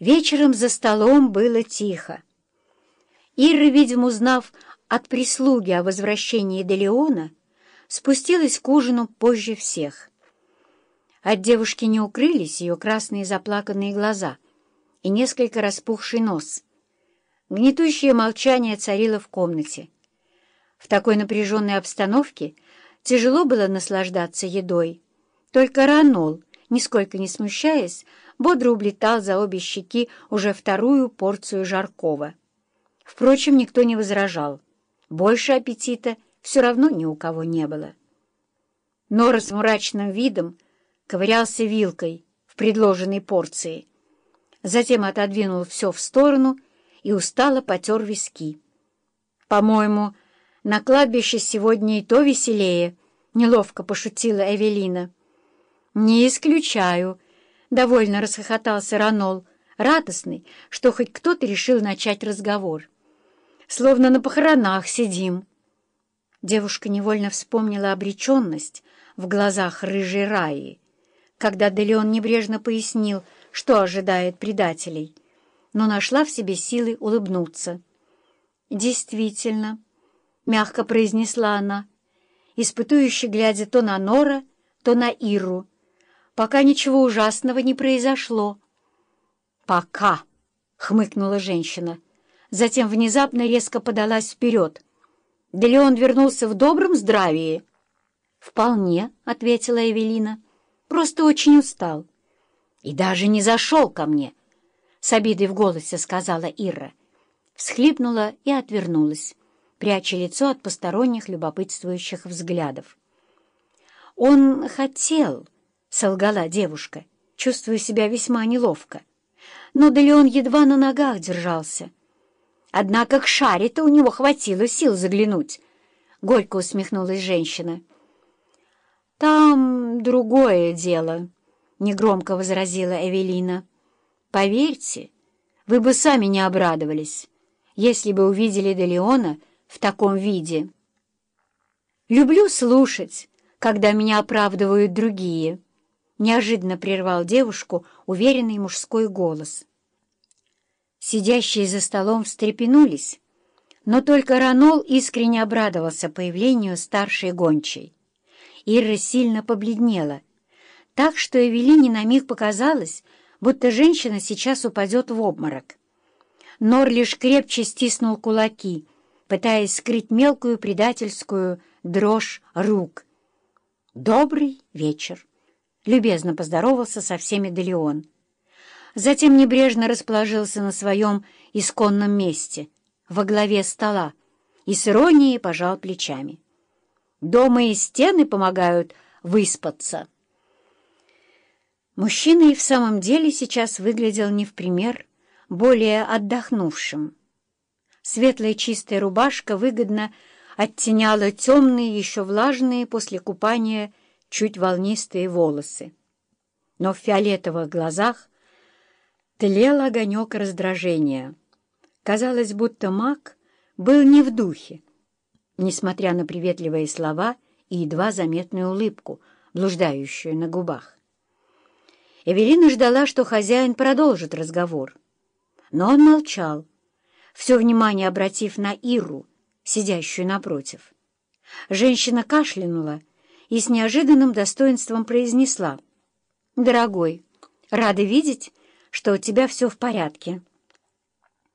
Вечером за столом было тихо. Ира, видимо, узнав от прислуги о возвращении Делеона, спустилась к ужину позже всех. От девушки не укрылись ее красные заплаканные глаза и несколько распухший нос. Гнетущее молчание царило в комнате. В такой напряженной обстановке тяжело было наслаждаться едой. Только Ранол, нисколько не смущаясь, бодро облетал за обе щеки уже вторую порцию жаркого. Впрочем, никто не возражал. Больше аппетита все равно ни у кого не было. Нора с мрачным видом ковырялся вилкой в предложенной порции. Затем отодвинул все в сторону и устало потер виски. «По-моему, на кладбище сегодня и то веселее», — неловко пошутила Эвелина. «Не исключаю», — довольно расхохотался Ранол, радостный, что хоть кто-то решил начать разговор. «Словно на похоронах сидим». Девушка невольно вспомнила обреченность в глазах рыжей Раи, когда Делеон небрежно пояснил, что ожидает предателей, но нашла в себе силы улыбнуться. «Действительно», — мягко произнесла она, испытующе глядя то на Нора, то на Иру, пока ничего ужасного не произошло. «Пока!» — хмыкнула женщина. Затем внезапно резко подалась вперед. «Да ли он вернулся в добром здравии?» «Вполне», — ответила Эвелина. «Просто очень устал». «И даже не зашел ко мне», — с обидой в голосе сказала Ира. Всхлипнула и отвернулась, пряча лицо от посторонних любопытствующих взглядов. «Он хотел...» — солгала девушка, чувствуя себя весьма неловко. Но да ли он едва на ногах держался. Однако к шаре-то у него хватило сил заглянуть. Горько усмехнулась женщина. «Там другое дело», — негромко возразила Эвелина. «Поверьте, вы бы сами не обрадовались, если бы увидели Делеона в таком виде. Люблю слушать, когда меня оправдывают другие». Неожиданно прервал девушку уверенный мужской голос. Сидящие за столом встрепенулись, но только Ранол искренне обрадовался появлению старшей гончей. Ира сильно побледнела, так что Эвелине на миг показалось, будто женщина сейчас упадет в обморок. Нор лишь крепче стиснул кулаки, пытаясь скрыть мелкую предательскую дрожь рук. «Добрый вечер!» Любезно поздоровался со всеми Делеон. Затем небрежно расположился на своем исконном месте, во главе стола, и с иронией пожал плечами. «Дома и стены помогают выспаться». Мужчина и в самом деле сейчас выглядел не в пример более отдохнувшим. Светлая чистая рубашка выгодно оттеняла темные, еще влажные после купания чуть волнистые волосы. Но в фиолетовых глазах тлел огонек раздражения. Казалось, будто маг был не в духе, несмотря на приветливые слова и едва заметную улыбку, блуждающую на губах. Эвелина ждала, что хозяин продолжит разговор. Но он молчал, все внимание обратив на Иру, сидящую напротив. Женщина кашлянула и с неожиданным достоинством произнесла. «Дорогой, рада видеть, что у тебя все в порядке».